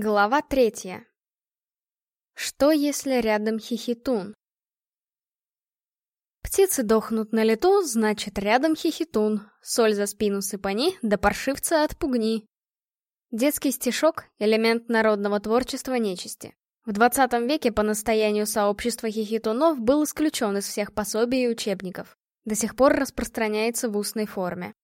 Глава третья. Что если рядом хихитун? Птицы дохнут на лету, значит рядом хихитун. Соль за спину сыпани, да паршивца отпугни. Детский стишок — элемент народного творчества нечисти. В 20 веке по настоянию сообщества хихитунов был исключен из всех пособий и учебников. До сих пор распространяется в устной форме.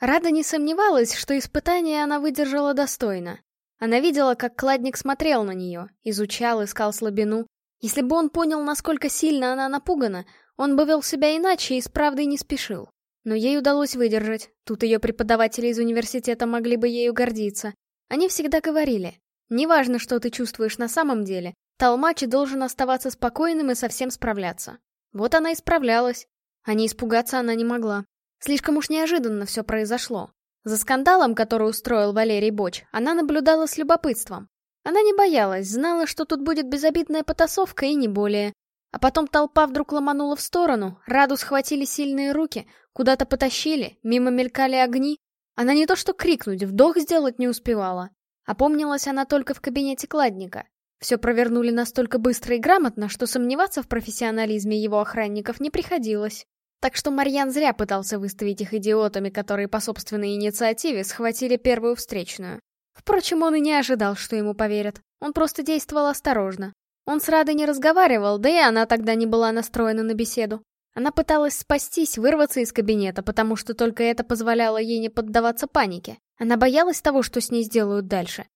Рада не сомневалась, что испытание она выдержала достойно. Она видела, как кладник смотрел на нее, изучал, искал слабину. Если бы он понял, насколько сильно она напугана, он бы вел себя иначе и с правдой не спешил. Но ей удалось выдержать. Тут ее преподаватели из университета могли бы ею гордиться. Они всегда говорили, неважно, что ты чувствуешь на самом деле, Толмач должен оставаться спокойным и совсем справляться. Вот она и справлялась. А не испугаться она не могла. Слишком уж неожиданно все произошло. За скандалом, который устроил Валерий Боч, она наблюдала с любопытством. Она не боялась, знала, что тут будет безобидная потасовка и не более. А потом толпа вдруг ломанула в сторону, Раду схватили сильные руки, куда-то потащили, мимо мелькали огни. Она не то что крикнуть, вдох сделать не успевала. Опомнилась она только в кабинете кладника. Все провернули настолько быстро и грамотно, что сомневаться в профессионализме его охранников не приходилось. Так что Марьян зря пытался выставить их идиотами, которые по собственной инициативе схватили первую встречную. Впрочем, он и не ожидал, что ему поверят. Он просто действовал осторожно. Он с Радой не разговаривал, да и она тогда не была настроена на беседу. Она пыталась спастись, вырваться из кабинета, потому что только это позволяло ей не поддаваться панике. Она боялась того, что с ней сделают дальше.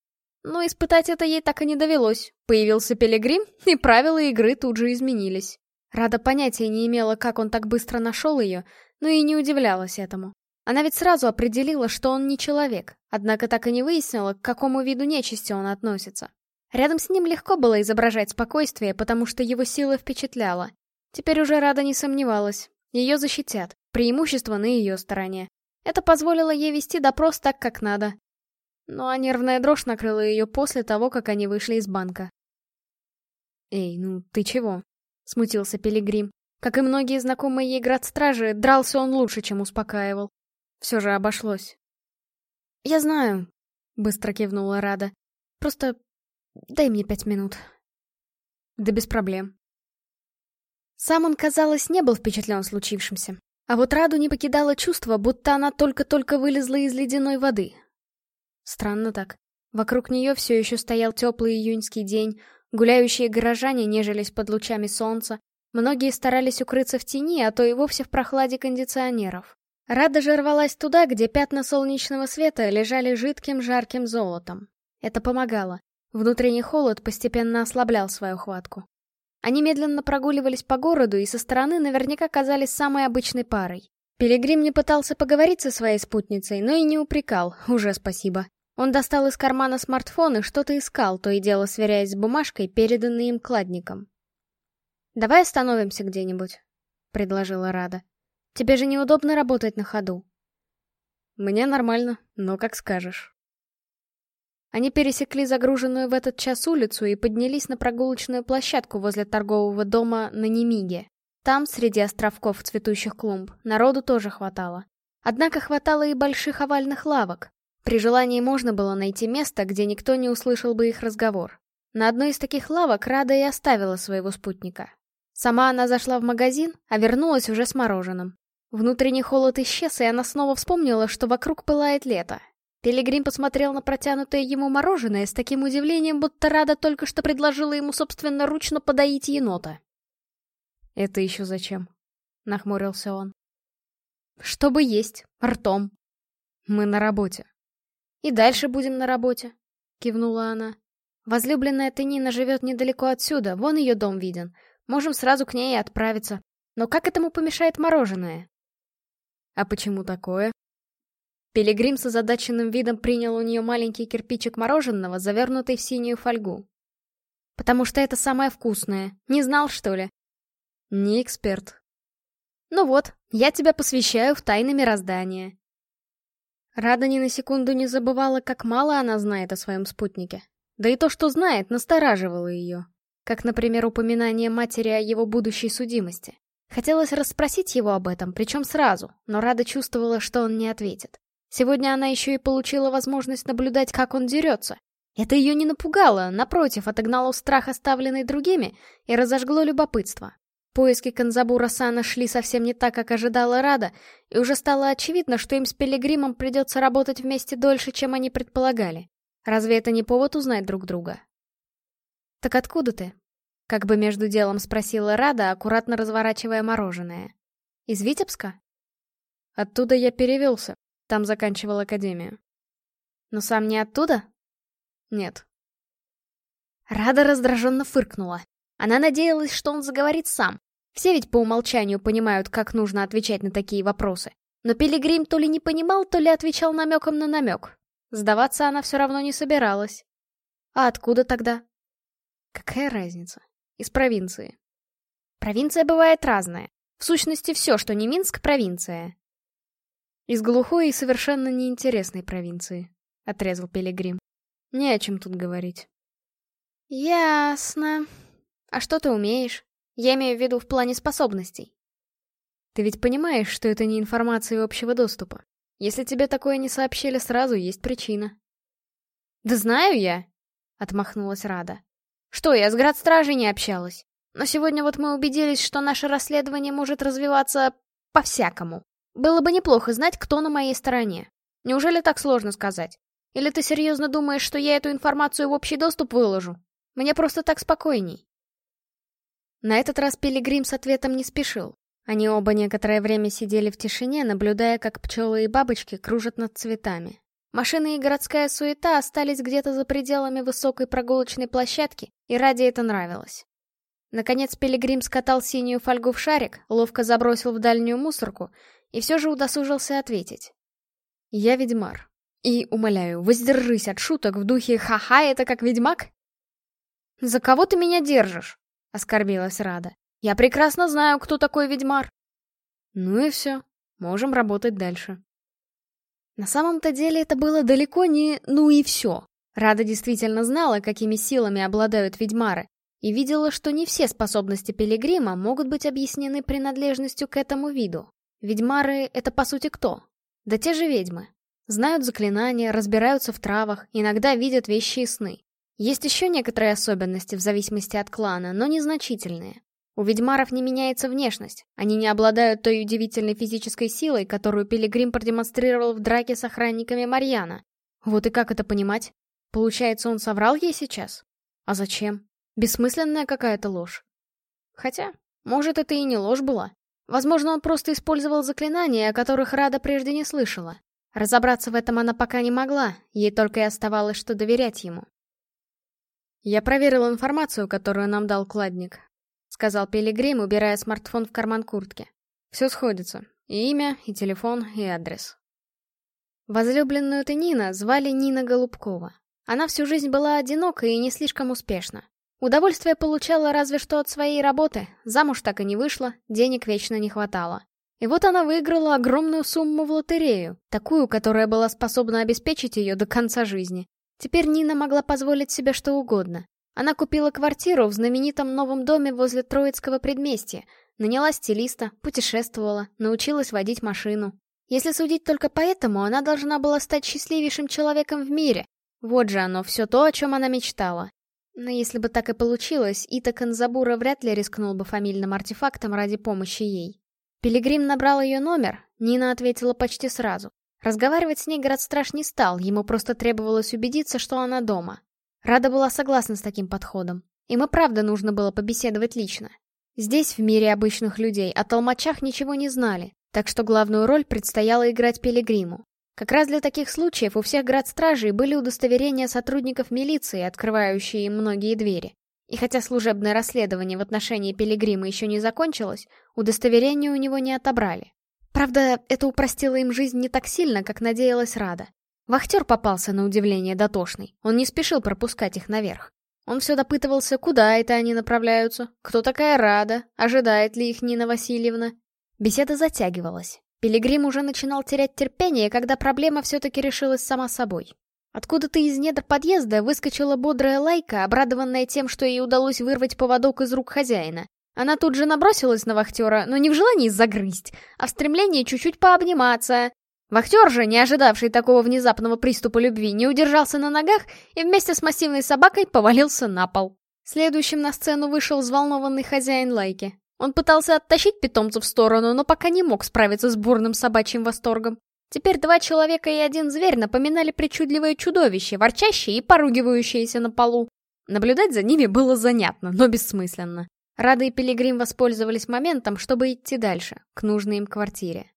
Но испытать это ей так и не довелось. Появился Пилигрим, и правила игры тут же изменились. Рада понятия не имела, как он так быстро нашел ее, но и не удивлялась этому. Она ведь сразу определила, что он не человек, однако так и не выяснила, к какому виду нечисти он относится. Рядом с ним легко было изображать спокойствие, потому что его сила впечатляла. Теперь уже Рада не сомневалась. Ее защитят, преимущество на ее стороне. Это позволило ей вести допрос так, как надо. Ну а нервная дрожь накрыла ее после того, как они вышли из банка. «Эй, ну ты чего?» — смутился Пилигрим. Как и многие знакомые ей градстражи, дрался он лучше, чем успокаивал. Все же обошлось. «Я знаю», — быстро кивнула Рада. «Просто дай мне пять минут». «Да без проблем». Сам он, казалось, не был впечатлен случившимся. А вот Раду не покидало чувство, будто она только-только вылезла из ледяной воды. Странно так. Вокруг нее все еще стоял теплый июньский день, Гуляющие горожане нежились под лучами солнца, многие старались укрыться в тени, а то и вовсе в прохладе кондиционеров. Рада же рвалась туда, где пятна солнечного света лежали жидким жарким золотом. Это помогало. Внутренний холод постепенно ослаблял свою хватку. Они медленно прогуливались по городу и со стороны наверняка казались самой обычной парой. Пилигрим не пытался поговорить со своей спутницей, но и не упрекал, уже спасибо. Он достал из кармана смартфон и что-то искал, то и дело сверяясь с бумажкой, переданной им кладником. «Давай остановимся где-нибудь», — предложила Рада. «Тебе же неудобно работать на ходу». «Мне нормально, но как скажешь». Они пересекли загруженную в этот час улицу и поднялись на прогулочную площадку возле торгового дома на Немиге. Там, среди островков цветущих клумб, народу тоже хватало. Однако хватало и больших овальных лавок, при желании можно было найти место, где никто не услышал бы их разговор. На одной из таких лавок Рада и оставила своего спутника. Сама она зашла в магазин, а вернулась уже с мороженым. Внутренний холод исчез, и она снова вспомнила, что вокруг пылает лето. Пилигрим посмотрел на протянутое ему мороженое с таким удивлением, будто Рада только что предложила ему собственноручно подоить енота. «Это еще зачем?» — нахмурился он. «Чтобы есть, ртом. Мы на работе. «И дальше будем на работе», — кивнула она. «Возлюбленная Тенина живет недалеко отсюда, вон ее дом виден. Можем сразу к ней отправиться. Но как этому помешает мороженое?» «А почему такое?» Пилигрим с озадаченным видом принял у нее маленький кирпичик мороженого, завернутый в синюю фольгу. «Потому что это самое вкусное. Не знал, что ли?» «Не эксперт». «Ну вот, я тебя посвящаю в тайны мироздания», Рада ни на секунду не забывала, как мало она знает о своем спутнике. Да и то, что знает, настораживало ее. Как, например, упоминание матери о его будущей судимости. Хотелось расспросить его об этом, причем сразу, но Рада чувствовала, что он не ответит. Сегодня она еще и получила возможность наблюдать, как он дерется. Это ее не напугало, напротив, отогнало страх, оставленный другими, и разожгло любопытство. Поиски Канзабура-сана шли совсем не так, как ожидала Рада, и уже стало очевидно, что им с Пилигримом придется работать вместе дольше, чем они предполагали. Разве это не повод узнать друг друга? «Так откуда ты?» — как бы между делом спросила Рада, аккуратно разворачивая мороженое. «Из Витебска?» «Оттуда я перевелся. Там заканчивал академию». «Но сам не оттуда?» «Нет». Рада раздраженно фыркнула. Она надеялась, что он заговорит сам. Все ведь по умолчанию понимают, как нужно отвечать на такие вопросы. Но Пилигрим то ли не понимал, то ли отвечал намеком на намек. Сдаваться она все равно не собиралась. А откуда тогда? Какая разница? Из провинции. Провинция бывает разная. В сущности, все, что не Минск, провинция. Из глухой и совершенно неинтересной провинции, отрезал Пилигрим. Не о чем тут говорить. Ясно. А что ты умеешь? Я имею в виду в плане способностей. Ты ведь понимаешь, что это не информация общего доступа. Если тебе такое не сообщили сразу, есть причина. Да знаю я, отмахнулась Рада. Что, я с градстражей не общалась? Но сегодня вот мы убедились, что наше расследование может развиваться по-всякому. Было бы неплохо знать, кто на моей стороне. Неужели так сложно сказать? Или ты серьезно думаешь, что я эту информацию в общий доступ выложу? Мне просто так спокойней. На этот раз Пилигрим с ответом не спешил. Они оба некоторое время сидели в тишине, наблюдая, как пчелы и бабочки кружат над цветами. Машины и городская суета остались где-то за пределами высокой прогулочной площадки, и Ради это нравилось. Наконец Пилигрим скатал синюю фольгу в шарик, ловко забросил в дальнюю мусорку и все же удосужился ответить. «Я ведьмар. И, умоляю, воздержись от шуток в духе «ха-ха, это как ведьмак»?» «За кого ты меня держишь?» — оскорбилась Рада. «Я прекрасно знаю, кто такой ведьмар». «Ну и все. Можем работать дальше». На самом-то деле это было далеко не «ну и все». Рада действительно знала, какими силами обладают ведьмары, и видела, что не все способности пилигрима могут быть объяснены принадлежностью к этому виду. Ведьмары — это по сути кто? Да те же ведьмы. Знают заклинания, разбираются в травах, иногда видят вещи и сны. Есть еще некоторые особенности в зависимости от клана, но незначительные. У ведьмаров не меняется внешность, они не обладают той удивительной физической силой, которую Пилигрим продемонстрировал в драке с охранниками Марьяна. Вот и как это понимать? Получается, он соврал ей сейчас? А зачем? Бессмысленная какая-то ложь. Хотя, может, это и не ложь была. Возможно, он просто использовал заклинания, о которых Рада прежде не слышала. Разобраться в этом она пока не могла, ей только и оставалось, что доверять ему. «Я проверил информацию, которую нам дал кладник», — сказал Пилигрим, убирая смартфон в карман куртки. «Все сходится. И имя, и телефон, и адрес». Возлюбленную Тенина звали Нина Голубкова. Она всю жизнь была одинока и не слишком успешна. Удовольствие получала разве что от своей работы, замуж так и не вышла, денег вечно не хватало. И вот она выиграла огромную сумму в лотерею, такую, которая была способна обеспечить ее до конца жизни, Теперь Нина могла позволить себе что угодно. Она купила квартиру в знаменитом новом доме возле Троицкого предместья, наняла стилиста, путешествовала, научилась водить машину. Если судить только поэтому, она должна была стать счастливейшим человеком в мире. Вот же оно, все то, о чем она мечтала. Но если бы так и получилось, Ита Канзабура вряд ли рискнул бы фамильным артефактом ради помощи ей. Пилигрим набрал ее номер, Нина ответила почти сразу. Разговаривать с ней Градстраж не стал, ему просто требовалось убедиться, что она дома. Рада была согласна с таким подходом. Им и правда нужно было побеседовать лично. Здесь, в мире обычных людей, о толмачах ничего не знали, так что главную роль предстояло играть Пилигриму. Как раз для таких случаев у всех градстражей были удостоверения сотрудников милиции, открывающие им многие двери. И хотя служебное расследование в отношении Пилигрима еще не закончилось, удостоверение у него не отобрали. Правда, это упростило им жизнь не так сильно, как надеялась Рада. Вахтер попался на удивление дотошный. Он не спешил пропускать их наверх. Он все допытывался, куда это они направляются, кто такая Рада, ожидает ли их Нина Васильевна. Беседа затягивалась. Пилигрим уже начинал терять терпение, когда проблема все-таки решилась сама собой. Откуда-то из недр подъезда выскочила бодрая лайка, обрадованная тем, что ей удалось вырвать поводок из рук хозяина. Она тут же набросилась на вахтера, но не в желании загрызть, а в стремлении чуть-чуть пообниматься. Вахтер же, не ожидавший такого внезапного приступа любви, не удержался на ногах и вместе с массивной собакой повалился на пол. Следующим на сцену вышел взволнованный хозяин лайки. Он пытался оттащить питомца в сторону, но пока не мог справиться с бурным собачьим восторгом. Теперь два человека и один зверь напоминали причудливое чудовище, ворчащее и поругивающееся на полу. Наблюдать за ними было занятно, но бессмысленно. Рада и Пилигрим воспользовались моментом, чтобы идти дальше, к нужной им квартире.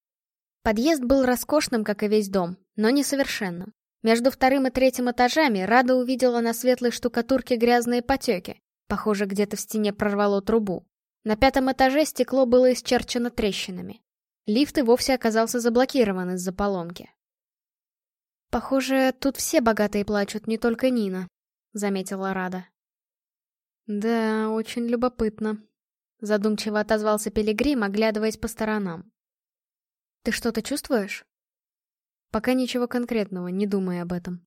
Подъезд был роскошным, как и весь дом, но несовершенным. Между вторым и третьим этажами Рада увидела на светлой штукатурке грязные потеки. Похоже, где-то в стене прорвало трубу. На пятом этаже стекло было исчерчено трещинами. Лифт и вовсе оказался заблокирован из-за поломки. «Похоже, тут все богатые плачут, не только Нина», — заметила Рада. «Да, очень любопытно», — задумчиво отозвался Пилигрим, оглядываясь по сторонам. «Ты что-то чувствуешь?» «Пока ничего конкретного, не думай об этом».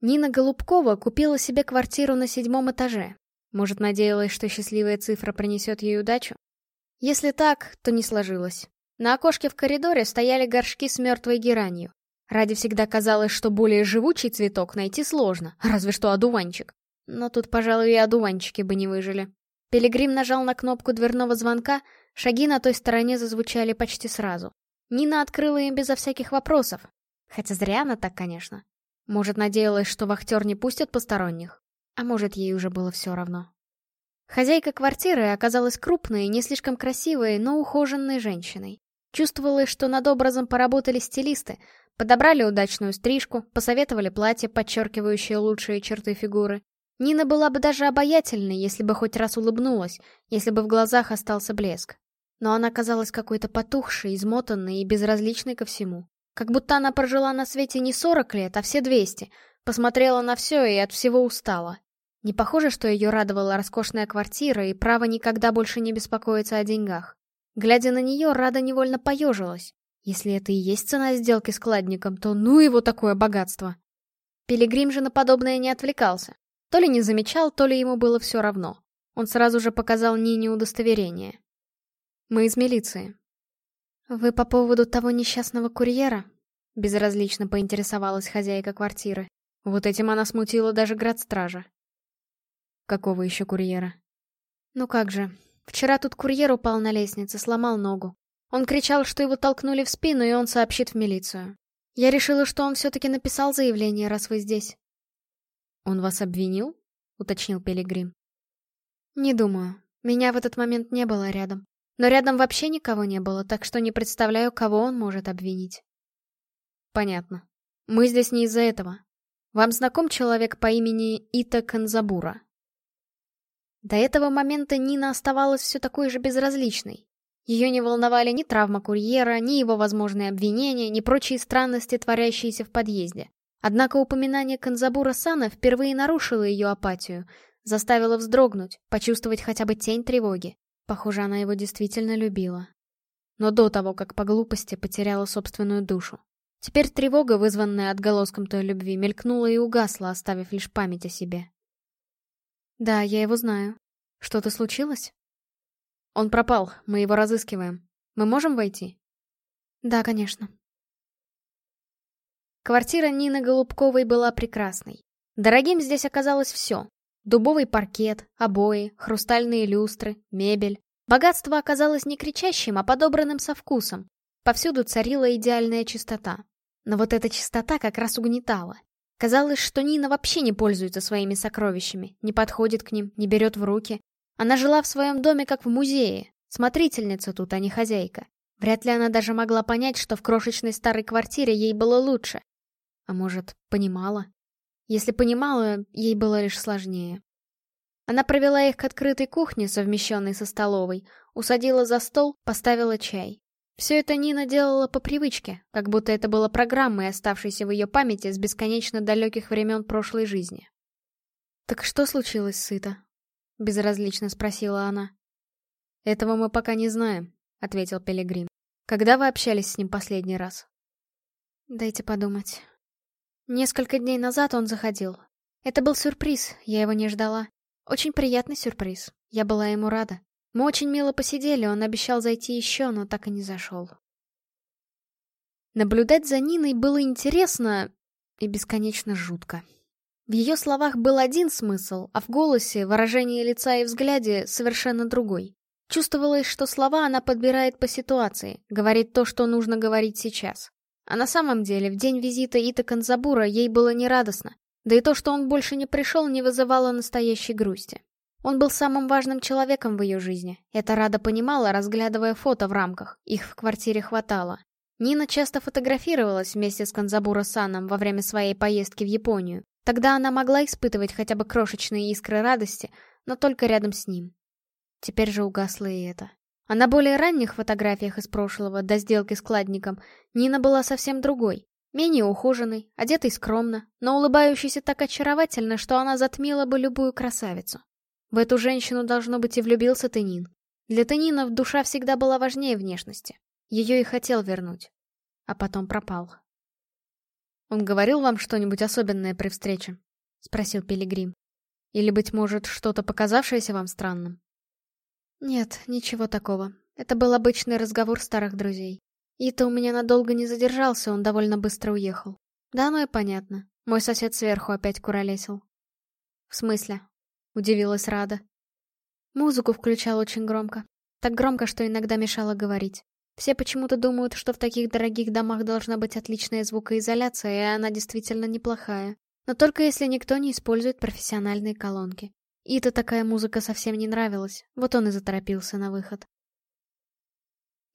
Нина Голубкова купила себе квартиру на седьмом этаже. Может, надеялась, что счастливая цифра принесет ей удачу? Если так, то не сложилось. На окошке в коридоре стояли горшки с мертвой геранью. Ради всегда казалось, что более живучий цветок найти сложно, разве что одуванчик но тут, пожалуй, и одуванчики бы не выжили. Пилигрим нажал на кнопку дверного звонка, шаги на той стороне зазвучали почти сразу. Нина открыла им безо всяких вопросов. Хотя зря она так, конечно. Может, надеялась, что вахтер не пустят посторонних. А может, ей уже было все равно. Хозяйка квартиры оказалась крупной, не слишком красивой, но ухоженной женщиной. Чувствовалось, что над образом поработали стилисты, подобрали удачную стрижку, посоветовали платье, подчеркивающее лучшие черты фигуры. Нина была бы даже обаятельной, если бы хоть раз улыбнулась, если бы в глазах остался блеск. Но она казалась какой-то потухшей, измотанной и безразличной ко всему. Как будто она прожила на свете не 40 лет, а все 200, посмотрела на все и от всего устала. Не похоже, что ее радовала роскошная квартира и право никогда больше не беспокоиться о деньгах. Глядя на нее, Рада невольно поежилась. Если это и есть цена сделки с кладником, то ну его такое богатство. Пилигрим же на подобное не отвлекался. То ли не замечал, то ли ему было все равно. Он сразу же показал Нине удостоверение. «Мы из милиции». «Вы по поводу того несчастного курьера?» Безразлично поинтересовалась хозяйка квартиры. Вот этим она смутила даже градстража. «Какого еще курьера?» «Ну как же. Вчера тут курьер упал на лестнице, сломал ногу. Он кричал, что его толкнули в спину, и он сообщит в милицию. Я решила, что он все-таки написал заявление, раз вы здесь. «Он вас обвинил?» — уточнил Пилигрим. «Не думаю. Меня в этот момент не было рядом. Но рядом вообще никого не было, так что не представляю, кого он может обвинить». «Понятно. Мы здесь не из-за этого. Вам знаком человек по имени Ита Канзабура?» До этого момента Нина оставалась все такой же безразличной. Ее не волновали ни травма курьера, ни его возможные обвинения, ни прочие странности, творящиеся в подъезде. Однако упоминание Канзабура Сана впервые нарушило ее апатию, заставило вздрогнуть, почувствовать хотя бы тень тревоги. Похоже, она его действительно любила. Но до того, как по глупости потеряла собственную душу. Теперь тревога, вызванная отголоском той любви, мелькнула и угасла, оставив лишь память о себе. «Да, я его знаю. Что-то случилось?» «Он пропал. Мы его разыскиваем. Мы можем войти?» «Да, конечно». Квартира Нины Голубковой была прекрасной. Дорогим здесь оказалось все. Дубовый паркет, обои, хрустальные люстры, мебель. Богатство оказалось не кричащим, а подобранным со вкусом. Повсюду царила идеальная чистота. Но вот эта чистота как раз угнетала. Казалось, что Нина вообще не пользуется своими сокровищами, не подходит к ним, не берет в руки. Она жила в своем доме как в музее. Смотрительница тут, а не хозяйка. Вряд ли она даже могла понять, что в крошечной старой квартире ей было лучше а может, понимала? Если понимала, ей было лишь сложнее. Она провела их к открытой кухне, совмещенной со столовой, усадила за стол, поставила чай. Все это Нина делала по привычке, как будто это было программой, оставшейся в ее памяти с бесконечно далеких времен прошлой жизни. «Так что случилось сыто?» — безразлично спросила она. «Этого мы пока не знаем», — ответил Пелегрин. «Когда вы общались с ним последний раз?» «Дайте подумать». Несколько дней назад он заходил. Это был сюрприз, я его не ждала. Очень приятный сюрприз. Я была ему рада. Мы очень мило посидели, он обещал зайти еще, но так и не зашел. Наблюдать за Ниной было интересно и бесконечно жутко. В ее словах был один смысл, а в голосе, выражении лица и взгляде совершенно другой. Чувствовалось, что слова она подбирает по ситуации, говорит то, что нужно говорить сейчас. А на самом деле, в день визита Ита Канзабура ей было нерадостно. Да и то, что он больше не пришел, не вызывало настоящей грусти. Он был самым важным человеком в ее жизни. Это Рада понимала, разглядывая фото в рамках. Их в квартире хватало. Нина часто фотографировалась вместе с Канзабура-саном во время своей поездки в Японию. Тогда она могла испытывать хотя бы крошечные искры радости, но только рядом с ним. Теперь же угасло и это. А на более ранних фотографиях из прошлого, до сделки с кладником, Нина была совсем другой. Менее ухоженной, одетой скромно, но улыбающейся так очаровательно, что она затмила бы любую красавицу. В эту женщину, должно быть, и влюбился Тенин. Для Тенинов душа всегда была важнее внешности. Ее и хотел вернуть. А потом пропал. «Он говорил вам что-нибудь особенное при встрече?» — спросил Пилигрим. «Или, быть может, что-то показавшееся вам странным?» Нет, ничего такого. Это был обычный разговор старых друзей. Ита у меня надолго не задержался, он довольно быстро уехал. Да, ну и понятно. Мой сосед сверху опять куролесил. В смысле? Удивилась Рада. Музыку включал очень громко. Так громко, что иногда мешало говорить. Все почему-то думают, что в таких дорогих домах должна быть отличная звукоизоляция, и она действительно неплохая. Но только если никто не использует профессиональные колонки. Ита такая музыка совсем не нравилась, вот он и заторопился на выход.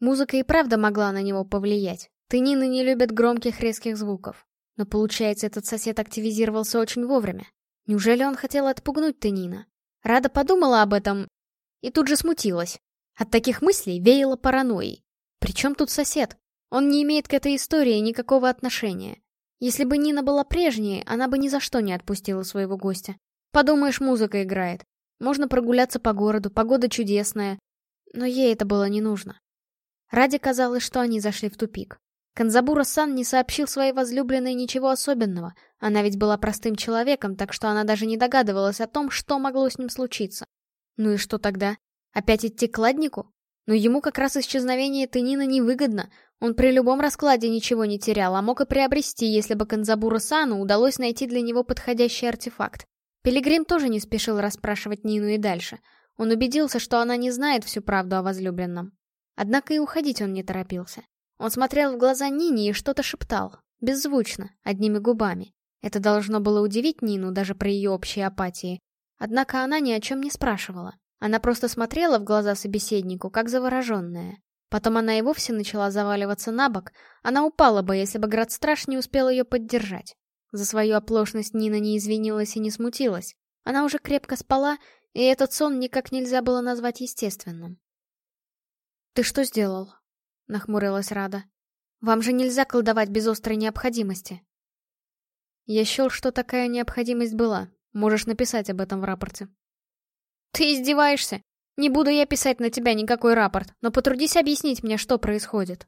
Музыка и правда могла на него повлиять. Тынины не любят громких резких звуков. Но получается, этот сосед активизировался очень вовремя. Неужели он хотел отпугнуть Тынина? Рада подумала об этом и тут же смутилась. От таких мыслей веяло паранойей. Причем тут сосед? Он не имеет к этой истории никакого отношения. Если бы Нина была прежней, она бы ни за что не отпустила своего гостя. Подумаешь, музыка играет. Можно прогуляться по городу, погода чудесная. Но ей это было не нужно. Ради казалось, что они зашли в тупик. Канзабура-сан не сообщил своей возлюбленной ничего особенного. Она ведь была простым человеком, так что она даже не догадывалась о том, что могло с ним случиться. Ну и что тогда? Опять идти к ладнику? Но ему как раз исчезновение Тенина невыгодно. Он при любом раскладе ничего не терял, а мог и приобрести, если бы Канзабура-сану удалось найти для него подходящий артефакт. Пилигрим тоже не спешил расспрашивать Нину и дальше. Он убедился, что она не знает всю правду о возлюбленном. Однако и уходить он не торопился. Он смотрел в глаза Нине и что-то шептал, беззвучно, одними губами. Это должно было удивить Нину даже при ее общей апатии. Однако она ни о чем не спрашивала. Она просто смотрела в глаза собеседнику, как завороженная. Потом она и вовсе начала заваливаться на бок. Она упала бы, если бы Градстраж не успел ее поддержать. За свою оплошность Нина не извинилась и не смутилась. Она уже крепко спала, и этот сон никак нельзя было назвать естественным. «Ты что сделал?» — нахмурилась Рада. «Вам же нельзя колдовать без острой необходимости». «Я счел, что такая необходимость была. Можешь написать об этом в рапорте». «Ты издеваешься? Не буду я писать на тебя никакой рапорт, но потрудись объяснить мне, что происходит».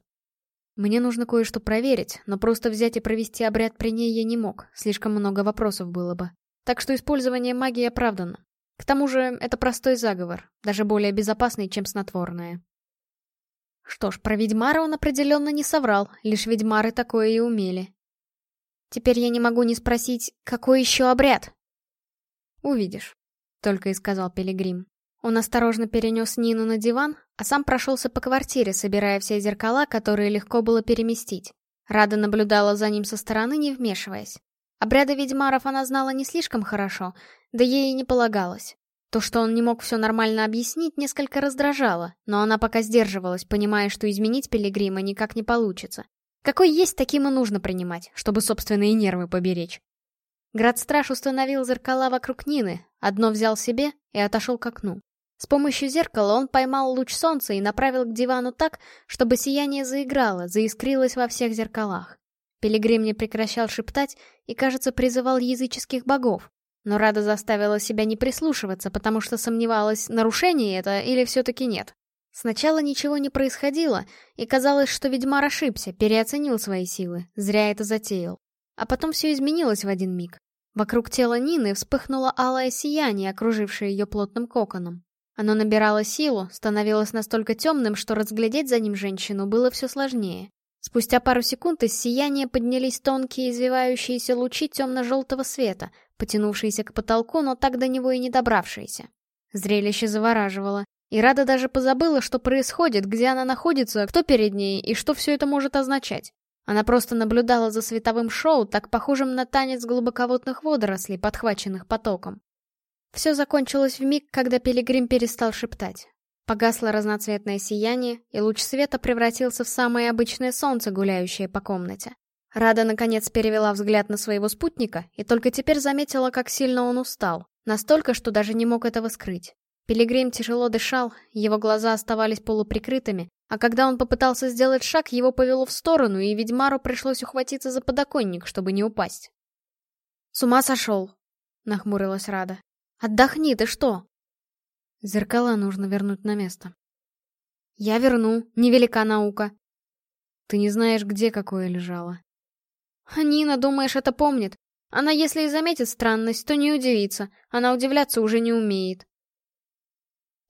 Мне нужно кое-что проверить, но просто взять и провести обряд при ней я не мог, слишком много вопросов было бы. Так что использование магии оправдано. К тому же, это простой заговор, даже более безопасный, чем снотворное. Что ж, про ведьмара он определенно не соврал, лишь ведьмары такое и умели. Теперь я не могу не спросить, какой еще обряд? Увидишь, только и сказал Пилигрим. Он осторожно перенес Нину на диван, а сам прошелся по квартире, собирая все зеркала, которые легко было переместить. Рада наблюдала за ним со стороны, не вмешиваясь. Обряды ведьмаров она знала не слишком хорошо, да ей и не полагалось. То, что он не мог все нормально объяснить, несколько раздражало, но она пока сдерживалась, понимая, что изменить Пилигрима никак не получится. Какой есть, таким и нужно принимать, чтобы собственные нервы поберечь. Градстраж установил зеркала вокруг Нины, одно взял себе и отошел к окну. С помощью зеркала он поймал луч солнца и направил к дивану так, чтобы сияние заиграло, заискрилось во всех зеркалах. Пилигрим не прекращал шептать и, кажется, призывал языческих богов. Но Рада заставила себя не прислушиваться, потому что сомневалась, нарушение это или все-таки нет. Сначала ничего не происходило, и казалось, что ведьмар ошибся, переоценил свои силы, зря это затеял. А потом все изменилось в один миг. Вокруг тела Нины вспыхнуло алое сияние, окружившее ее плотным коконом. Оно набирало силу, становилось настолько темным, что разглядеть за ним женщину было все сложнее. Спустя пару секунд из сияния поднялись тонкие извивающиеся лучи темно-желтого света, потянувшиеся к потолку, но так до него и не добравшиеся. Зрелище завораживало, и Рада даже позабыла, что происходит, где она находится, кто перед ней и что все это может означать. Она просто наблюдала за световым шоу, так похожим на танец глубоководных водорослей, подхваченных потоком. Все закончилось в миг, когда Пилигрим перестал шептать. Погасло разноцветное сияние, и луч света превратился в самое обычное солнце, гуляющее по комнате. Рада, наконец, перевела взгляд на своего спутника и только теперь заметила, как сильно он устал. Настолько, что даже не мог этого скрыть. Пилигрим тяжело дышал, его глаза оставались полуприкрытыми, а когда он попытался сделать шаг, его повело в сторону, и Ведьмару пришлось ухватиться за подоконник, чтобы не упасть. «С ума сошел!» — нахмурилась Рада. Отдохни, ты что?» Зеркала нужно вернуть на место. «Я верну, невелика наука». «Ты не знаешь, где какое лежало». «Нина, думаешь, это помнит? Она, если и заметит странность, то не удивится. Она удивляться уже не умеет».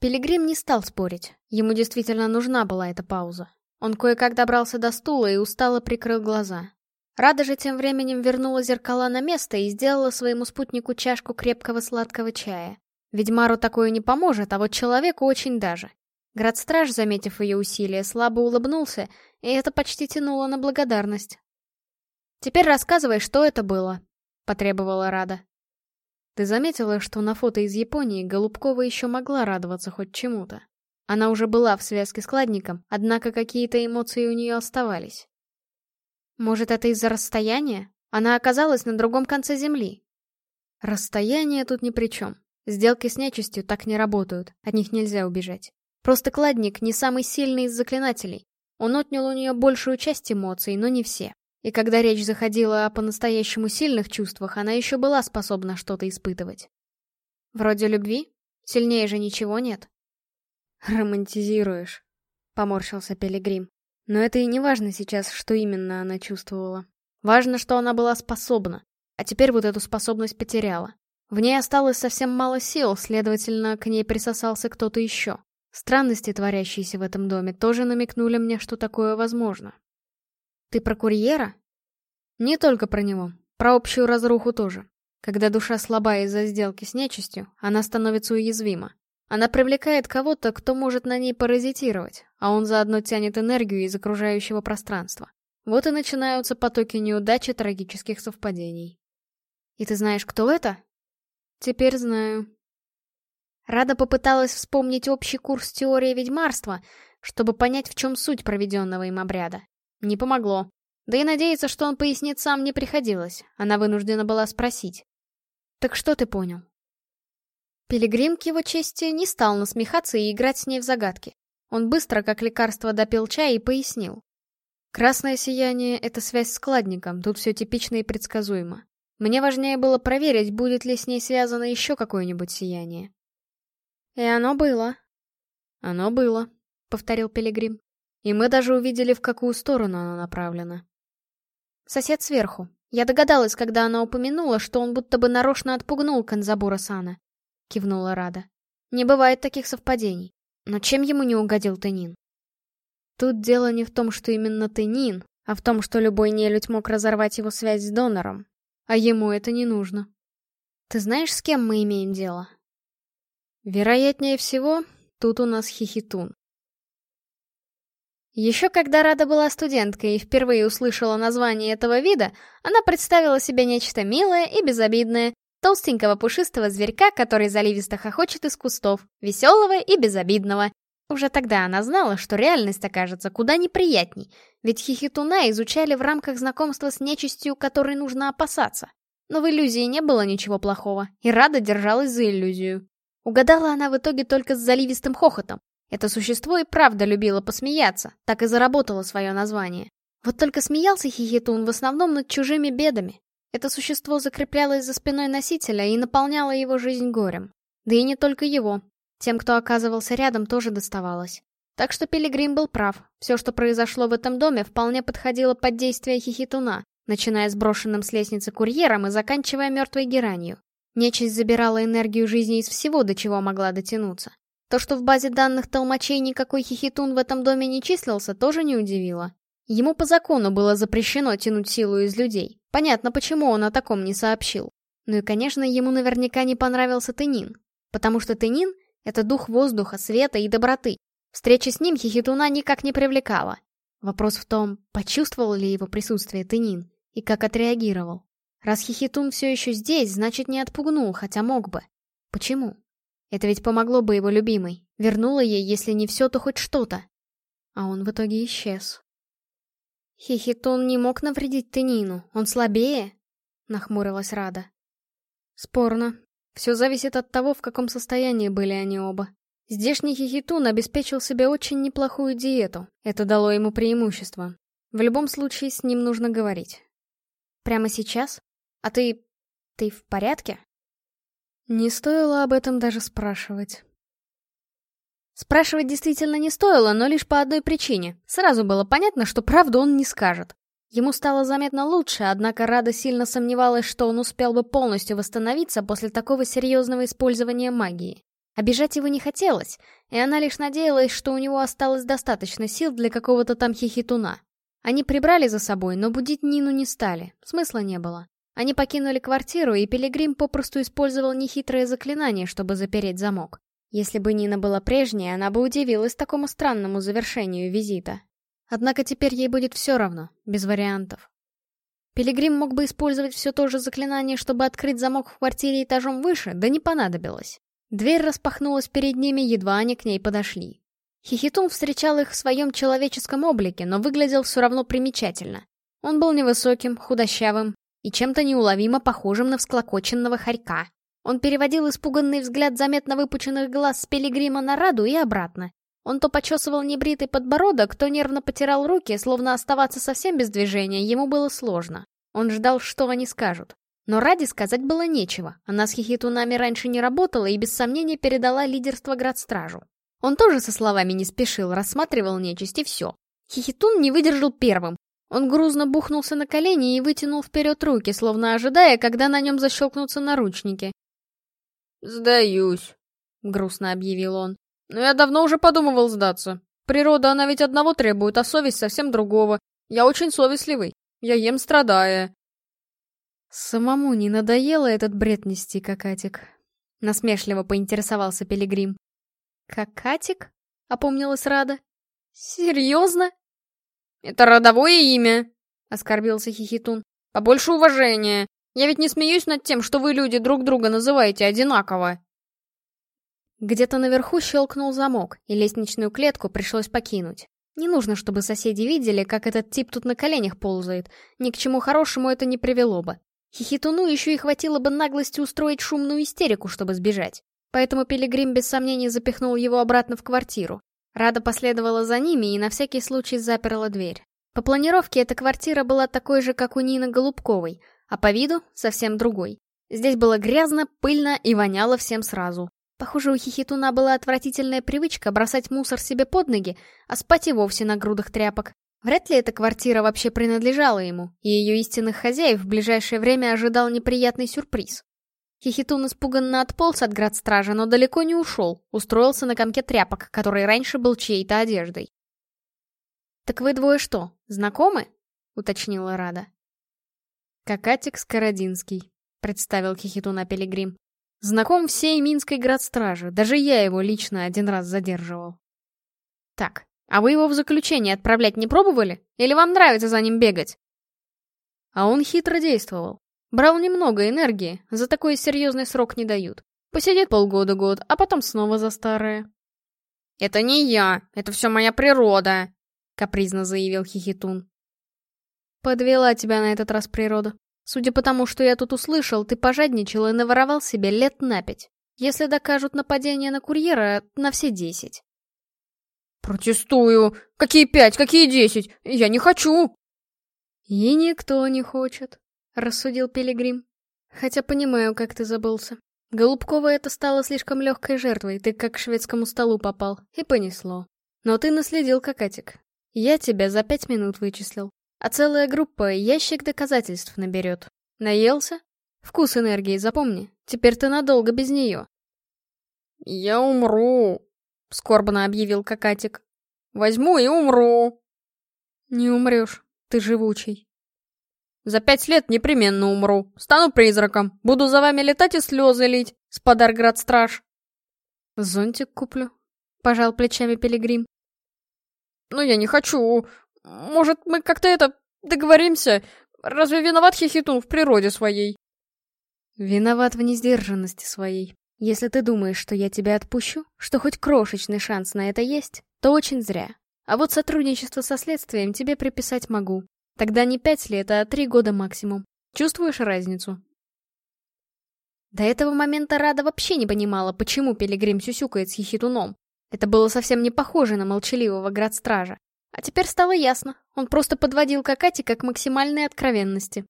Пилигрим не стал спорить. Ему действительно нужна была эта пауза. Он кое-как добрался до стула и устало прикрыл глаза. Рада же тем временем вернула зеркала на место и сделала своему спутнику чашку крепкого сладкого чая. Ведьмару такое не поможет, а вот человеку очень даже. Градстраж, заметив ее усилия, слабо улыбнулся, и это почти тянуло на благодарность. «Теперь рассказывай, что это было», — потребовала Рада. Ты заметила, что на фото из Японии Голубкова еще могла радоваться хоть чему-то. Она уже была в связке с кладником, однако какие-то эмоции у нее оставались. Может, это из-за расстояния? Она оказалась на другом конце земли. Расстояние тут ни при чем. Сделки с нечистью так не работают, от них нельзя убежать. Просто кладник не самый сильный из заклинателей. Он отнял у нее большую часть эмоций, но не все. И когда речь заходила о по-настоящему сильных чувствах, она еще была способна что-то испытывать. Вроде любви? Сильнее же ничего нет. «Романтизируешь», — поморщился Пилигрим. Но это и не важно сейчас, что именно она чувствовала. Важно, что она была способна, а теперь вот эту способность потеряла. В ней осталось совсем мало сил, следовательно, к ней присосался кто-то еще. Странности, творящиеся в этом доме, тоже намекнули мне, что такое возможно. Ты про курьера? Не только про него, про общую разруху тоже. Когда душа слаба из-за сделки с нечистью, она становится уязвима. Она привлекает кого-то, кто может на ней паразитировать, а он заодно тянет энергию из окружающего пространства. Вот и начинаются потоки неудачи трагических совпадений. И ты знаешь, кто это? Теперь знаю. Рада попыталась вспомнить общий курс теории ведьмарства, чтобы понять, в чем суть проведенного им обряда. Не помогло. Да и надеяться, что он пояснит сам, не приходилось. Она вынуждена была спросить. «Так что ты понял?» Пилигрим к его чести не стал насмехаться и играть с ней в загадки. Он быстро, как лекарство, допил чай и пояснил. Красное сияние — это связь с складником. тут все типично и предсказуемо. Мне важнее было проверить, будет ли с ней связано еще какое-нибудь сияние. И оно было. Оно было, — повторил Пилигрим. И мы даже увидели, в какую сторону оно направлено. Сосед сверху. Я догадалась, когда она упомянула, что он будто бы нарочно отпугнул Канзабура Сана. — кивнула Рада. «Не бывает таких совпадений. Но чем ему не угодил Тенин?» «Тут дело не в том, что именно Тенин, а в том, что любой нелюдь мог разорвать его связь с донором. А ему это не нужно. Ты знаешь, с кем мы имеем дело?» «Вероятнее всего, тут у нас хихитун». Еще когда Рада была студенткой и впервые услышала название этого вида, она представила себе нечто милое и безобидное толстенького пушистого зверька, который заливисто хохочет из кустов, веселого и безобидного. Уже тогда она знала, что реальность окажется куда неприятней, ведь хихитуна изучали в рамках знакомства с нечистью, которой нужно опасаться. Но в иллюзии не было ничего плохого, и Рада держалась за иллюзию. Угадала она в итоге только с заливистым хохотом. Это существо и правда любило посмеяться, так и заработало свое название. Вот только смеялся Хихитун в основном над чужими бедами, это существо закреплялось за спиной носителя и наполняло его жизнь горем. Да и не только его. Тем, кто оказывался рядом, тоже доставалось. Так что Пилигрим был прав. Все, что произошло в этом доме, вполне подходило под действие хихитуна, начиная с брошенным с лестницы курьером и заканчивая мертвой геранью. Нечисть забирала энергию жизни из всего, до чего могла дотянуться. То, что в базе данных толмачей никакой хихитун в этом доме не числился, тоже не удивило. Ему по закону было запрещено тянуть силу из людей. Понятно, почему он о таком не сообщил. Ну и, конечно, ему наверняка не понравился Тынин. Потому что Тынин — это дух воздуха, света и доброты. Встреча с ним Хихитуна никак не привлекала. Вопрос в том, почувствовал ли его присутствие Тынин и как отреагировал. Раз Хихитун все еще здесь, значит не отпугнул, хотя мог бы. Почему? Это ведь помогло бы его любимой. Вернуло ей, если не все, то хоть что-то. А он в итоге исчез. «Хихитон не мог навредить Тенину, он слабее», — нахмурилась Рада. «Спорно. Все зависит от того, в каком состоянии были они оба. Здешний Хихитун обеспечил себе очень неплохую диету, это дало ему преимущество. В любом случае с ним нужно говорить». «Прямо сейчас? А ты... ты в порядке?» Не стоило об этом даже спрашивать. Спрашивать действительно не стоило, но лишь по одной причине. Сразу было понятно, что правду он не скажет. Ему стало заметно лучше, однако Рада сильно сомневалась, что он успел бы полностью восстановиться после такого серьезного использования магии. Обижать его не хотелось, и она лишь надеялась, что у него осталось достаточно сил для какого-то там хихитуна. Они прибрали за собой, но будить Нину не стали, смысла не было. Они покинули квартиру, и Пилигрим попросту использовал нехитрое заклинание, чтобы запереть замок. Если бы Нина была прежней, она бы удивилась такому странному завершению визита. Однако теперь ей будет все равно, без вариантов. Пилигрим мог бы использовать все то же заклинание, чтобы открыть замок в квартире этажом выше, да не понадобилось. Дверь распахнулась перед ними, едва они к ней подошли. Хихитун встречал их в своем человеческом облике, но выглядел все равно примечательно. Он был невысоким, худощавым и чем-то неуловимо похожим на всклокоченного хорька. Он переводил испуганный взгляд заметно выпученных глаз с Пилигрима на Раду и обратно. Он то почесывал небритый подбородок, то нервно потирал руки, словно оставаться совсем без движения ему было сложно. Он ждал, что они скажут. Но Ради сказать было нечего, она с хихитунами раньше не работала и без сомнения передала лидерство градстражу. Он тоже со словами не спешил, рассматривал нечисть и все. Хихитун не выдержал первым. Он грузно бухнулся на колени и вытянул вперед руки, словно ожидая, когда на нем защелкнутся наручники. «Сдаюсь», — грустно объявил он. «Но я давно уже подумывал сдаться. Природа, она ведь одного требует, а совесть совсем другого. Я очень совестливый. Я ем страдая». «Самому не надоело этот бред нести, какатик?» — насмешливо поинтересовался Пилигрим. «Какатик?» — опомнилась Рада. «Серьезно?» «Это родовое имя», — оскорбился Хихитун. «Побольше уважения. Я ведь не смеюсь над тем, что вы, люди, друг друга называете одинаково. Где-то наверху щелкнул замок, и лестничную клетку пришлось покинуть. Не нужно, чтобы соседи видели, как этот тип тут на коленях ползает. Ни к чему хорошему это не привело бы. Хихитуну еще и хватило бы наглости устроить шумную истерику, чтобы сбежать. Поэтому Пилигрим без сомнений запихнул его обратно в квартиру. Рада последовала за ними и на всякий случай заперла дверь. По планировке эта квартира была такой же, как у Нины Голубковой — а по виду совсем другой. Здесь было грязно, пыльно и воняло всем сразу. Похоже, у Хихитуна была отвратительная привычка бросать мусор себе под ноги, а спать и вовсе на грудах тряпок. Вряд ли эта квартира вообще принадлежала ему, и ее истинных хозяев в ближайшее время ожидал неприятный сюрприз. Хихитун испуганно отполз от градстража, но далеко не ушел, устроился на комке тряпок, который раньше был чьей-то одеждой. «Так вы двое что, знакомы?» — уточнила Рада. Кокатик Скородинский», — представил Хихитуна Пилигрим. «Знаком всей Минской градстражи, даже я его лично один раз задерживал». «Так, а вы его в заключение отправлять не пробовали? Или вам нравится за ним бегать?» А он хитро действовал. Брал немного энергии, за такой серьезный срок не дают. Посидит полгода-год, а потом снова за старое. «Это не я, это все моя природа», — капризно заявил Хихитун. Подвела тебя на этот раз природа. Судя по тому, что я тут услышал, ты пожадничал и наворовал себе лет на пять. Если докажут нападение на курьера, на все десять. Протестую. Какие пять, какие десять? Я не хочу. И никто не хочет, рассудил Пилигрим. Хотя понимаю, как ты забылся. Голубкова это стало слишком легкой жертвой, ты как к шведскому столу попал, и понесло. Но ты наследил, какатик. Я тебя за пять минут вычислил а целая группа ящик доказательств наберет. Наелся? Вкус энергии, запомни. Теперь ты надолго без нее. «Я умру», — скорбно объявил Кокатик. «Возьму и умру». «Не умрешь, ты живучий». «За пять лет непременно умру. Стану призраком. Буду за вами летать и слезы лить, спадарград-страж». «Зонтик куплю», — пожал плечами Пилигрим. «Но я не хочу. Может, мы как-то это договоримся? Разве виноват Хихитун в природе своей?» «Виноват в несдержанности своей. Если ты думаешь, что я тебя отпущу, что хоть крошечный шанс на это есть, то очень зря. А вот сотрудничество со следствием тебе приписать могу. Тогда не пять лет, а три года максимум. Чувствуешь разницу?» До этого момента Рада вообще не понимала, почему Пилигрим сюсюкает с Хихитуном. Это было совсем не похоже на молчаливого градстража. А теперь стало ясно. Он просто подводил Кокатика к максимальной откровенности.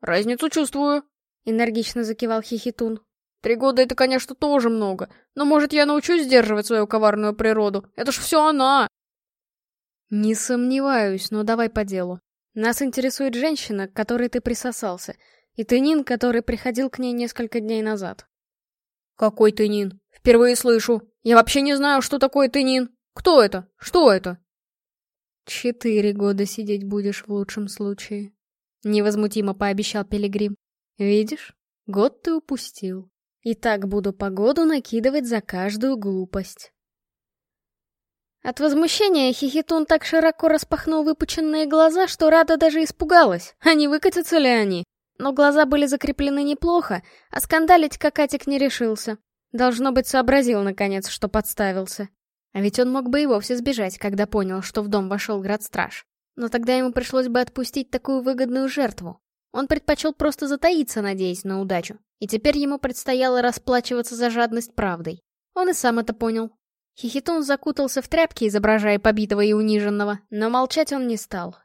«Разницу чувствую», — энергично закивал Хихитун. «Три года — это, конечно, тоже много, но, может, я научусь сдерживать свою коварную природу? Это ж все она!» «Не сомневаюсь, но давай по делу. Нас интересует женщина, к которой ты присосался, и тынин, который приходил к ней несколько дней назад». «Какой тынин? Впервые слышу. Я вообще не знаю, что такое тынин!» Кто это? Что это?» «Четыре года сидеть будешь в лучшем случае», — невозмутимо пообещал Пилигрим. «Видишь, год ты упустил. И так буду по году накидывать за каждую глупость». От возмущения Хихитун так широко распахнул выпученные глаза, что Рада даже испугалась, а не выкатятся ли они. Но глаза были закреплены неплохо, а скандалить Кокатик не решился. Должно быть, сообразил, наконец, что подставился. А ведь он мог бы и вовсе сбежать, когда понял, что в дом вошел градстраж. Но тогда ему пришлось бы отпустить такую выгодную жертву. Он предпочел просто затаиться, надеясь на удачу. И теперь ему предстояло расплачиваться за жадность правдой. Он и сам это понял. Хихитун закутался в тряпки, изображая побитого и униженного, но молчать он не стал.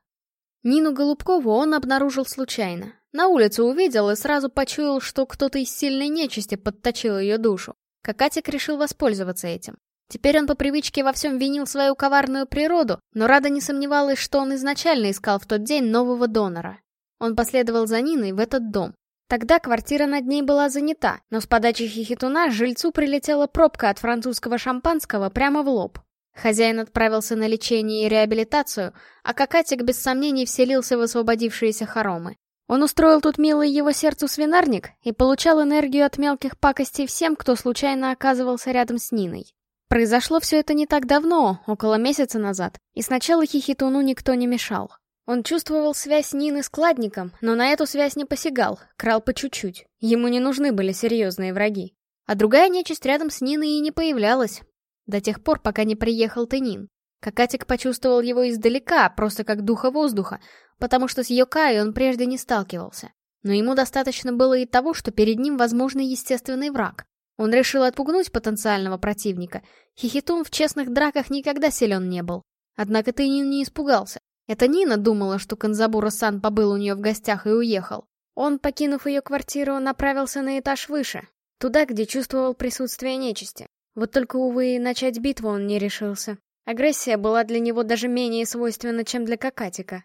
Нину Голубкову он обнаружил случайно. На улице увидел и сразу почуял, что кто-то из сильной нечисти подточил ее душу. Какатик решил воспользоваться этим. Теперь он по привычке во всем винил свою коварную природу, но Рада не сомневалась, что он изначально искал в тот день нового донора. Он последовал за Ниной в этот дом. Тогда квартира над ней была занята, но с подачи хихитуна жильцу прилетела пробка от французского шампанского прямо в лоб. Хозяин отправился на лечение и реабилитацию, а Какатик без сомнений вселился в освободившиеся хоромы. Он устроил тут милый его сердцу свинарник и получал энергию от мелких пакостей всем, кто случайно оказывался рядом с Ниной. Произошло все это не так давно, около месяца назад, и сначала Хихитуну никто не мешал. Он чувствовал связь Нины с Кладником, но на эту связь не посягал, крал по чуть-чуть. Ему не нужны были серьезные враги. А другая нечисть рядом с Ниной и не появлялась. До тех пор, пока не приехал Тенин. Какатик почувствовал его издалека, просто как духа воздуха, потому что с Йокай он прежде не сталкивался. Но ему достаточно было и того, что перед ним возможный естественный враг. Он решил отпугнуть потенциального противника. Хихитун в честных драках никогда силен не был. Однако ты не испугался. Это Нина думала, что Канзабура-сан побыл у нее в гостях и уехал. Он, покинув ее квартиру, направился на этаж выше, туда, где чувствовал присутствие нечисти. Вот только, увы, начать битву он не решился. Агрессия была для него даже менее свойственна, чем для Кокатика.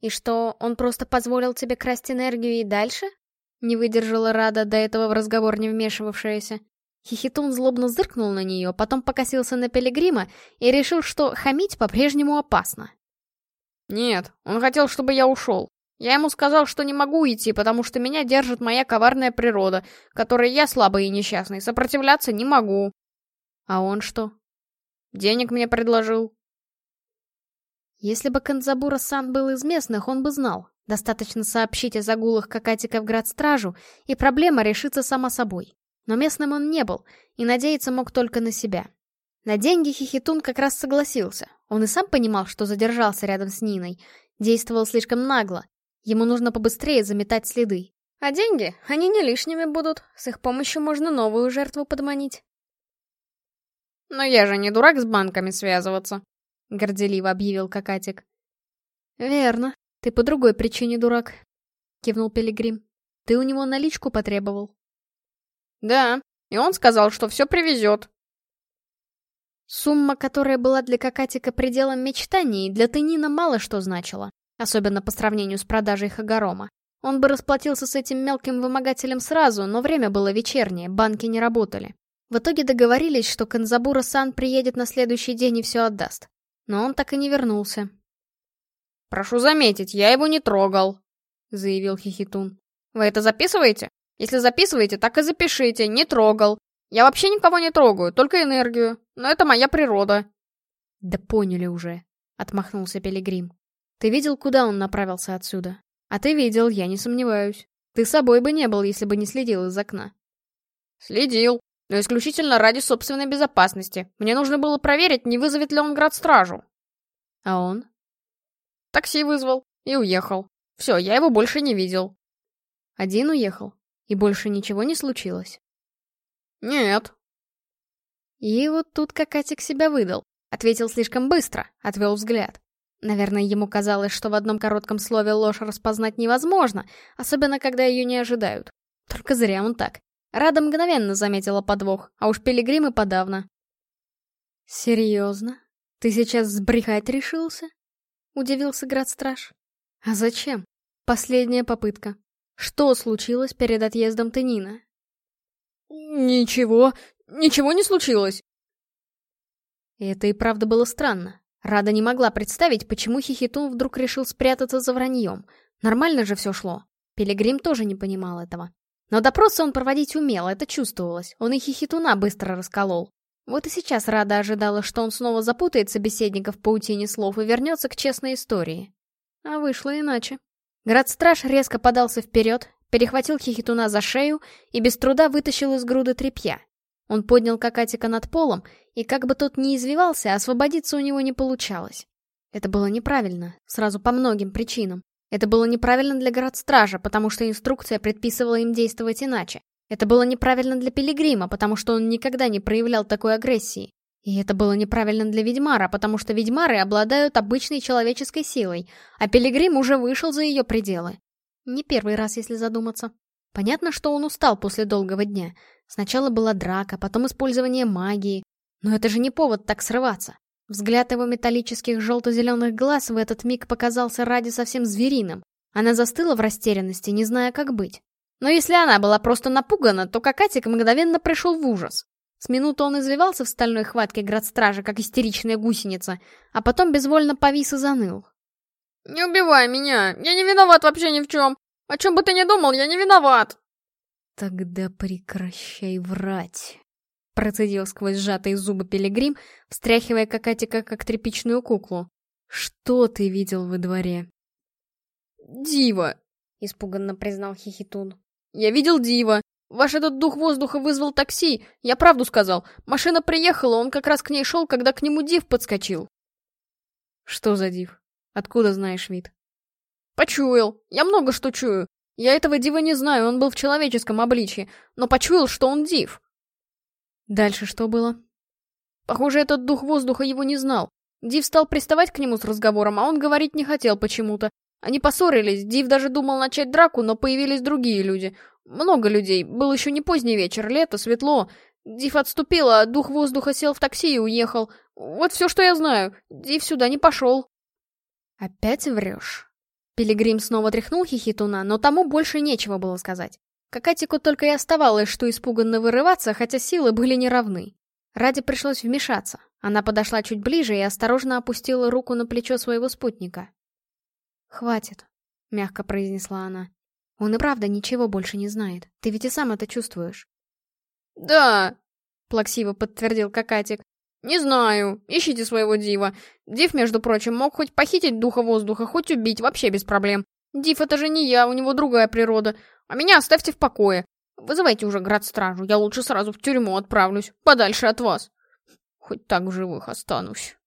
«И что, он просто позволил тебе красть энергию и дальше?» Не выдержала Рада, до этого в разговор не вмешивавшаяся. Хихитун злобно зыркнул на нее, потом покосился на Пилигрима и решил, что хамить по-прежнему опасно. «Нет, он хотел, чтобы я ушел. Я ему сказал, что не могу идти, потому что меня держит моя коварная природа, которой я слабый и несчастный, сопротивляться не могу». «А он что?» «Денег мне предложил». Если бы Канзабура-сан был из местных, он бы знал. Достаточно сообщить о загулах Кокатика в градстражу, и проблема решится сама собой. Но местным он не был, и надеяться мог только на себя. На деньги Хихитун как раз согласился. Он и сам понимал, что задержался рядом с Ниной. Действовал слишком нагло. Ему нужно побыстрее заметать следы. А деньги, они не лишними будут. С их помощью можно новую жертву подманить. «Но я же не дурак с банками связываться», — горделиво объявил Кокатик. «Верно», «Ты по другой причине дурак», — кивнул Пилигрим. «Ты у него наличку потребовал». «Да, и он сказал, что все привезет». Сумма, которая была для Кокатика пределом мечтаний, для Тынина мало что значила, особенно по сравнению с продажей Хагарома. Он бы расплатился с этим мелким вымогателем сразу, но время было вечернее, банки не работали. В итоге договорились, что Канзабура-сан приедет на следующий день и все отдаст. Но он так и не вернулся, «Прошу заметить, я его не трогал», — заявил Хихитун. «Вы это записываете? Если записываете, так и запишите, не трогал. Я вообще никого не трогаю, только энергию. Но это моя природа». «Да поняли уже», — отмахнулся Пилигрим. «Ты видел, куда он направился отсюда? А ты видел, я не сомневаюсь. Ты собой бы не был, если бы не следил из окна». «Следил, но исключительно ради собственной безопасности. Мне нужно было проверить, не вызовет ли он град-стражу». «А он?» Такси вызвал и уехал. Все, я его больше не видел. Один уехал, и больше ничего не случилось? Нет. И вот тут Кокатик себя выдал. Ответил слишком быстро, отвел взгляд. Наверное, ему казалось, что в одном коротком слове ложь распознать невозможно, особенно когда ее не ожидают. Только зря он так. Рада мгновенно заметила подвох, а уж пилигримы подавно. «Серьезно? Ты сейчас сбрехать решился?» — удивился градстраж. «А зачем? Последняя попытка. Что случилось перед отъездом Тенина?» «Ничего, ничего не случилось!» Это и правда было странно. Рада не могла представить, почему Хихитун вдруг решил спрятаться за враньем. Нормально же все шло. Пилигрим тоже не понимал этого. Но допросы он проводить умел, это чувствовалось. Он и Хихитуна быстро расколол. Вот и сейчас Рада ожидала, что он снова запутает собеседника в паутине слов и вернется к честной истории. А вышло иначе. Градстраж резко подался вперед, перехватил хихитуна за шею и без труда вытащил из груды тряпья. Он поднял кокатика над полом, и как бы тот ни извивался, освободиться у него не получалось. Это было неправильно, сразу по многим причинам. Это было неправильно для градстража, потому что инструкция предписывала им действовать иначе. Это было неправильно для Пилигрима, потому что он никогда не проявлял такой агрессии. И это было неправильно для Ведьмара, потому что Ведьмары обладают обычной человеческой силой, а Пилигрим уже вышел за ее пределы. Не первый раз, если задуматься. Понятно, что он устал после долгого дня. Сначала была драка, потом использование магии. Но это же не повод так срываться. Взгляд его металлических желто-зеленых глаз в этот миг показался Ради совсем звериным. Она застыла в растерянности, не зная, как быть. Но если она была просто напугана, то Кокатик мгновенно пришел в ужас. С минуты он извивался в стальной хватке градстража, как истеричная гусеница, а потом безвольно повис и заныл. «Не убивай меня! Я не виноват вообще ни в чем! О чем бы ты ни думал, я не виноват!» «Тогда прекращай врать!» Процедил сквозь сжатые зубы пилигрим, встряхивая Кокатика как тряпичную куклу. «Что ты видел во дворе?» «Дива!» — испуганно признал Хихитун. Я видел Дива. Ваш этот дух воздуха вызвал такси. Я правду сказал. Машина приехала, он как раз к ней шел, когда к нему Див подскочил. Что за Див? Откуда знаешь вид? Почуял. Я много что чую. Я этого Дива не знаю, он был в человеческом обличье, но почуял, что он Див. Дальше что было? Похоже, этот дух воздуха его не знал. Див стал приставать к нему с разговором, а он говорить не хотел почему-то. Они поссорились, Див даже думал начать драку, но появились другие люди. Много людей, был еще не поздний вечер, лето, светло. Див отступил, а дух воздуха сел в такси и уехал. Вот все, что я знаю. Див сюда не пошел. Опять врешь. Пилигрим снова тряхнул хихитуна, но тому больше нечего было сказать. Какатику только и оставалось, что испуганно вырываться, хотя силы были неравны. Ради пришлось вмешаться. Она подошла чуть ближе и осторожно опустила руку на плечо своего спутника. «Хватит», — мягко произнесла она. «Он и правда ничего больше не знает. Ты ведь и сам это чувствуешь». «Да», — плаксиво подтвердил Кокатик. «Не знаю. Ищите своего Дива. Див, между прочим, мог хоть похитить духа воздуха, хоть убить, вообще без проблем. Див, это же не я, у него другая природа. А меня оставьте в покое. Вызывайте уже град-стражу, я лучше сразу в тюрьму отправлюсь, подальше от вас. Хоть так в живых останусь».